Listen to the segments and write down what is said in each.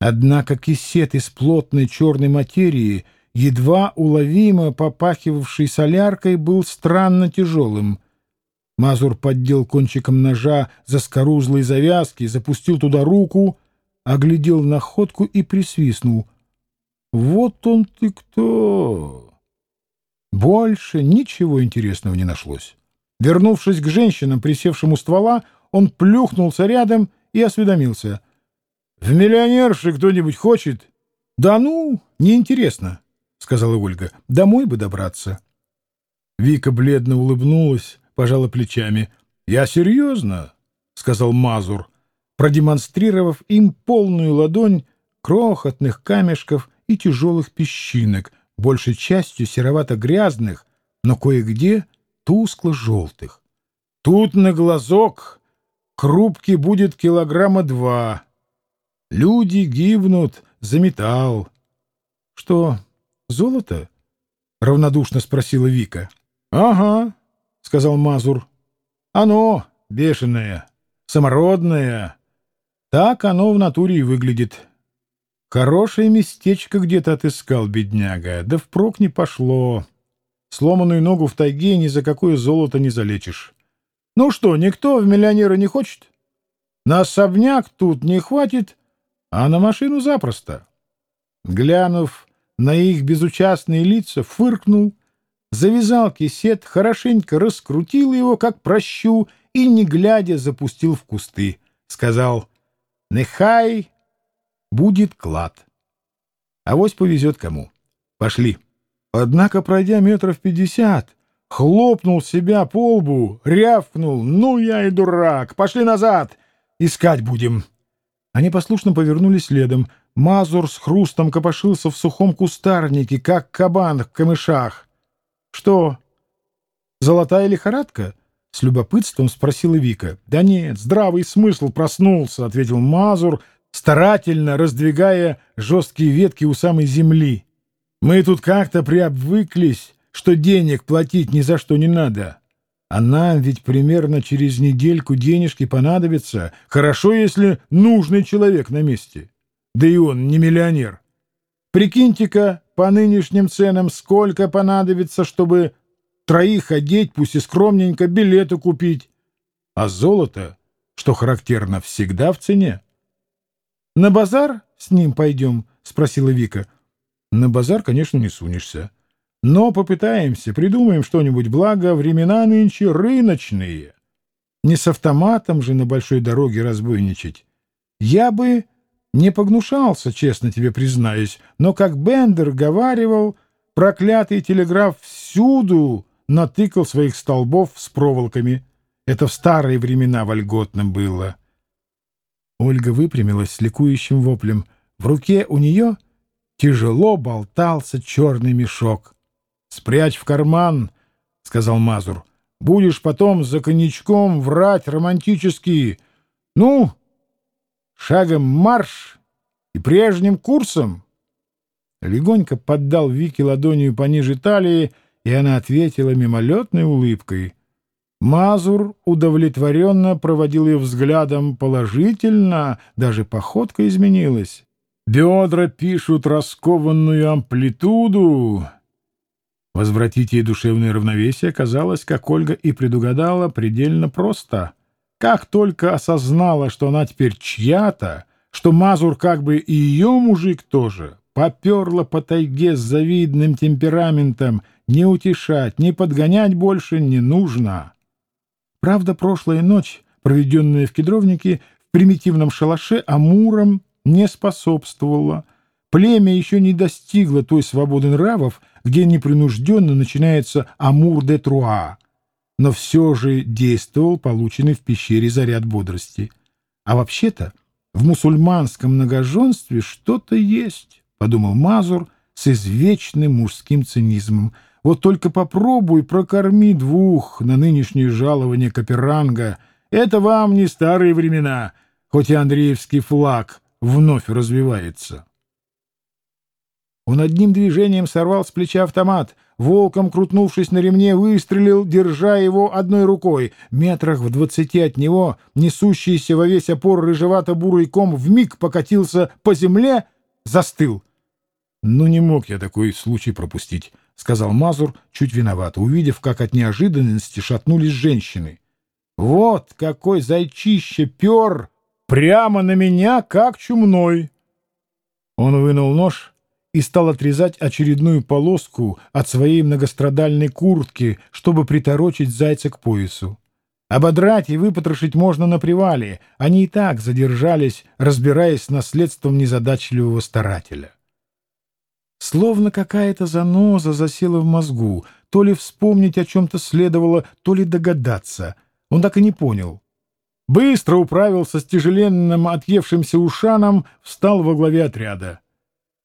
Однако кисет из плотной черной материи, едва уловимо попахивавший соляркой, был странно тяжелым. Мазур поддел кончиком ножа за скорузлые завязки, запустил туда руку, оглядел находку и присвистнул. «Вот он ты кто!» Больше ничего интересного не нашлось. Вернувшись к женщинам, присевшим у ствола, он плюхнулся рядом и осведомился — в миллионерши кто-нибудь хочет? Да ну, неинтересно, сказала Ольга. Домой бы добраться. Вика бледно улыбнулась, пожала плечами. Я серьезно, сказал Мазур, продемонстрировав им полную ладонь крохотных камешков и тяжелых песчинок, большей частью серовато-грязных, но кое-где тускло-желтых. Тут на глазок крупки будет килограмма два, Люди гибнут за металл. — Что, золото? — равнодушно спросила Вика. — Ага, — сказал Мазур. — Оно бешеное, самородное. Так оно в натуре и выглядит. Хорошее местечко где-то отыскал бедняга, да впрок не пошло. Сломанную ногу в тайге ни за какое золото не залечишь. Ну что, никто в миллионера не хочет? На особняк тут не хватит, а на машину запросто. Глянув на их безучастные лица, фыркнул, завязал кисет, хорошенько раскрутил его, как прощу, и, не глядя, запустил в кусты. Сказал, «Нехай будет клад. Авось повезет кому. Пошли». Однако, пройдя метров пятьдесят, хлопнул себя по лбу, рявкнул, «Ну я и дурак! Пошли назад! Искать будем!» Они послушно повернулись следом. Мазур с хрустом копошился в сухом кустарнике, как кабан в камышах. — Что, золотая лихорадка? — с любопытством спросила Вика. — Да нет, здравый смысл проснулся, — ответил Мазур, старательно раздвигая жесткие ветки у самой земли. — Мы тут как-то приобвыклись, что денег платить ни за что не надо. А нам ведь примерно через недельку денежки понадобятся. Хорошо, если нужный человек на месте. Да и он не миллионер. Прикиньте-ка, по нынешним ценам, сколько понадобится, чтобы троих одеть, пусть и скромненько, билеты купить. А золото, что характерно, всегда в цене. — На базар с ним пойдем? — спросила Вика. — На базар, конечно, не сунешься. Но попытаемся, придумаем что-нибудь, благо времена нынче рыночные. Не с автоматом же на большой дороге разбойничать. Я бы не погнушался, честно тебе признаюсь, но, как Бендер говаривал, проклятый телеграф всюду натыкал своих столбов с проволоками. Это в старые времена вольготно было. Ольга выпрямилась с ликующим воплем. В руке у нее тяжело болтался черный мешок — Спрячь в карман, — сказал Мазур. — Будешь потом за коньячком врать романтически. Ну, шагом марш и прежним курсом. Легонько поддал Вике ладонью пониже талии, и она ответила мимолетной улыбкой. Мазур удовлетворенно проводил ее взглядом положительно, даже походка изменилась. Бедра пишут раскованную амплитуду, Возвратить ей душевное равновесие казалось, как Ольга и предугадала, предельно просто. Как только осознала, что она теперь чья-то, что Мазур как бы и ее мужик тоже, поперла по тайге с завидным темпераментом, не утешать, не подгонять больше не нужно. Правда, прошлая ночь, проведенная в кедровнике, в примитивном шалаше, Амуром не способствовала — Племя еще не достигло той свободы нравов, где непринужденно начинается амур де труа, но все же действовал полученный в пещере заряд бодрости. А вообще-то в мусульманском многоженстве что-то есть, — подумал Мазур с извечным мужским цинизмом. Вот только попробуй прокорми двух на нынешнее жалование Каперанга. Это вам не старые времена, хоть и Андреевский флаг вновь развивается. Он одним движением сорвал с плеча автомат, волком крутнувшись на ремне, выстрелил, держа его одной рукой. Метрах в двадцати от него, несущийся во весь опор рыжевато-бурый ком, вмиг покатился по земле, застыл. «Ну, не мог я такой случай пропустить», — сказал Мазур, чуть виноват, увидев, как от неожиданности шатнулись женщины. «Вот какой зайчище пер прямо на меня, как чумной!» Он вынул нож и стал отрезать очередную полоску от своей многострадальной куртки, чтобы приторочить зайца к поясу. Ободрать и выпотрошить можно на привале, они и так задержались, разбираясь с наследством незадачливого старателя. Словно какая-то заноза засела в мозгу, то ли вспомнить о чем-то следовало, то ли догадаться. Он так и не понял. Быстро управился с тяжеленным отъевшимся ушаном, встал во главе отряда.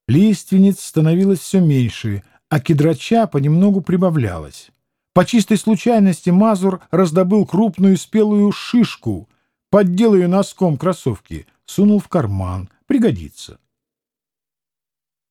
Лиственниц становилось все меньше, а кедрача понемногу прибавлялось. По чистой случайности Мазур раздобыл крупную спелую шишку, поддел ее носком кроссовки, сунул в карман. Пригодится.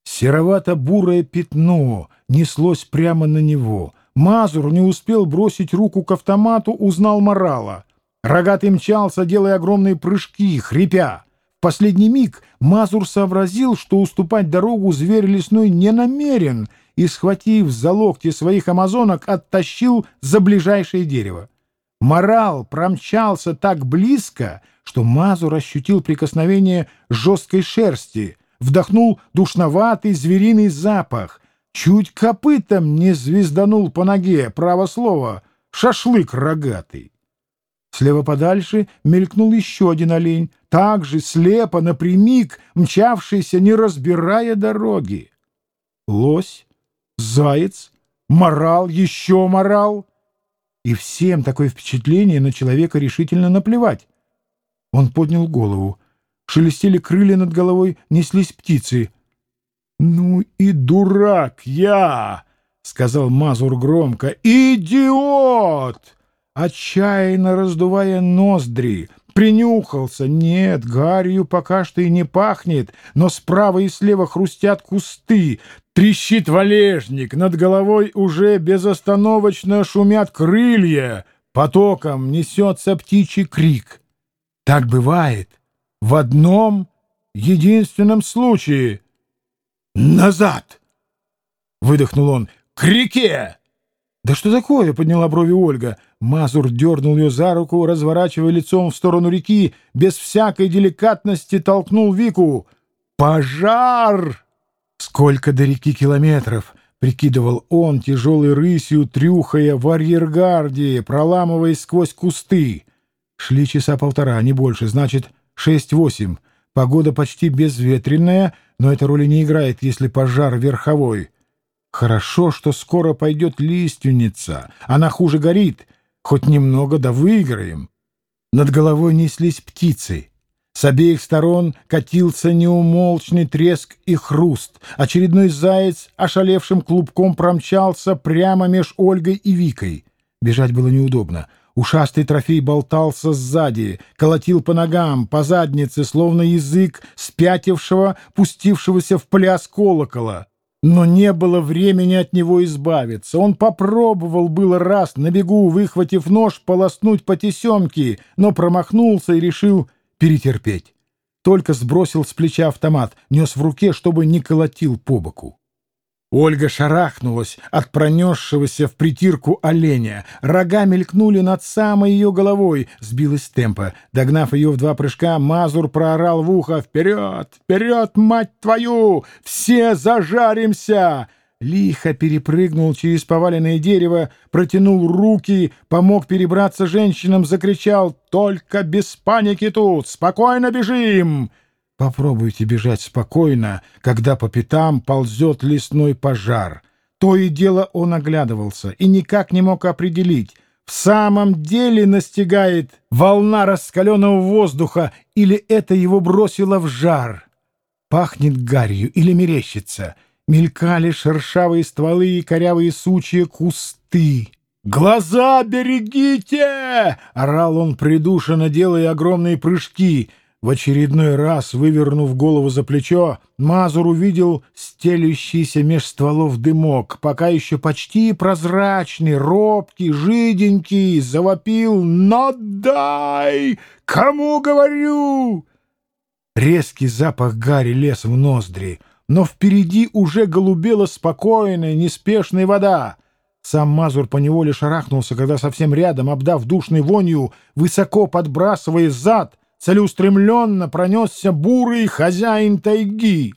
Серовато-бурое пятно неслось прямо на него. Мазур не успел бросить руку к автомату, узнал Морала. Рогатый мчался, делая огромные прыжки, хрипя. Последний миг Мазур сообразил, что уступать дорогу зверь лесной не намерен, и, схватив за локти своих амазонок, оттащил за ближайшее дерево. Морал промчался так близко, что Мазур ощутил прикосновение жесткой шерсти — вдохнул душноватый звериный запах, чуть копытом не звезданул по ноге, право слово, шашлык рогатый. Слева подальше мелькнул еще один олень, также слепо, напрямик, мчавшийся, не разбирая дороги. Лось, заяц, морал, еще морал. И всем такое впечатление на человека решительно наплевать. Он поднял голову шелестели крылья над головой, неслись птицы. «Ну и дурак я!» — сказал Мазур громко. «Идиот!» Отчаянно раздувая ноздри, принюхался. Нет, гарью пока что и не пахнет, но справа и слева хрустят кусты, трещит валежник, над головой уже безостановочно шумят крылья, потоком несется птичий крик. Так бывает — в одном единственном случае. «Назад!» — выдохнул он. «К реке!» «Да что такое?» — подняла брови Ольга. Мазур дернул ее за руку, разворачивая лицом в сторону реки, без всякой деликатности толкнул Вику. «Пожар!» «Сколько до реки километров?» — прикидывал он, тяжелой рысью, трюхая в арьергарде, проламываясь сквозь кусты. Шли часа полтора, не больше, значит, 6-8. Погода почти безветренная, но эта роли не играет, если пожар верховой. Хорошо, что скоро пойдет лиственница. Она хуже горит. Хоть немного да выиграем. Над головой неслись птицы. С обеих сторон катился неумолчный треск и хруст. Очередной заяц ошалевшим клубком промчался прямо меж Ольгой и Викой. Бежать было неудобно. Ушастый трофей болтался сзади, колотил по ногам, по заднице, словно язык спятившего, пустившегося в пляс колокола. Но не было времени от него избавиться. Он попробовал было раз на бегу, выхватив нож, полоснуть по тесемке, но промахнулся и решил перетерпеть. Только сбросил с плеча автомат, нес в руке, чтобы не колотил по боку. Ольга шарахнулась от пронесшегося в притирку оленя. Рога мелькнули над самой ее головой. Сбилась темпа. Догнав ее в два прыжка, Мазур проорал в ухо «Вперед! Вперед, мать твою! Все зажаримся!» Лихо перепрыгнул через поваленное дерево, протянул руки, помог перебраться женщинам, закричал «Только без паники тут! Спокойно бежим!» Попробуйте бежать спокойно, когда по пятам ползет лесной пожар. То и дело он оглядывался и никак не мог определить, в самом деле настигает волна раскаленного воздуха или это его бросило в жар. Пахнет гарью или мерещится. Мелькали шершавые стволы и корявые сучья кусты. «Глаза берегите!» — орал он придушенно, делая огромные прыжки — В очередной раз, вывернув голову за плечо, Мазур увидел стелющийся меж стволов дымок, пока еще почти прозрачный, робкий, жиденький, завопил «Надай! Кому говорю?» Резкий запах гари лез в ноздри, но впереди уже голубела спокойная, неспешная вода. Сам Мазур поневоле шарахнулся, когда совсем рядом, обдав душной вонью, высоко подбрасывая зад, целеустремленно пронесся бурый хозяин тайги.